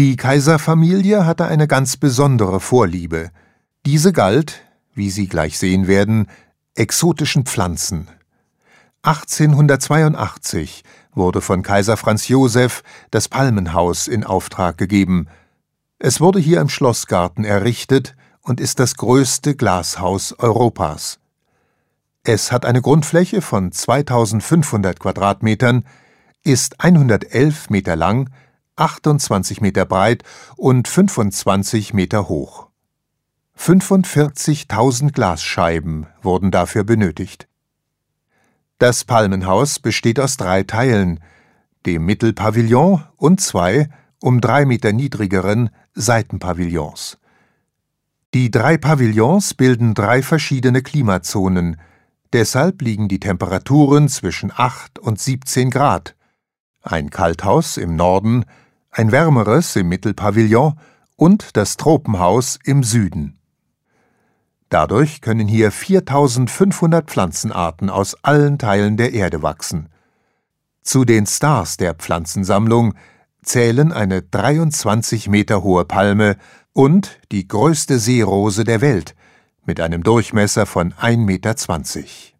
Die Kaiserfamilie hatte eine ganz besondere Vorliebe. Diese galt, wie Sie gleich sehen werden, exotischen Pflanzen. 1882 wurde von Kaiser Franz Joseph das Palmenhaus in Auftrag gegeben. Es wurde hier im Schlossgarten errichtet und ist das größte Glashaus Europas. Es hat eine Grundfläche von 2500 Quadratmetern, ist 111 Meter lang, 28 Meter breit und 25 Meter hoch. 45.000 Glasscheiben wurden dafür benötigt. Das Palmenhaus besteht aus drei Teilen, dem Mittelpavillon und zwei, um drei Meter niedrigeren, Seitenpavillons. Die drei Pavillons bilden drei verschiedene Klimazonen, deshalb liegen die Temperaturen zwischen 8 und 17 Grad. Ein Kalthaus im Norden, ein wärmeres im Mittelpavillon und das Tropenhaus im Süden. Dadurch können hier 4500 Pflanzenarten aus allen Teilen der Erde wachsen. Zu den Stars der Pflanzensammlung zählen eine 23 Meter hohe Palme und die größte Seerose der Welt mit einem Durchmesser von 1,20 Meter.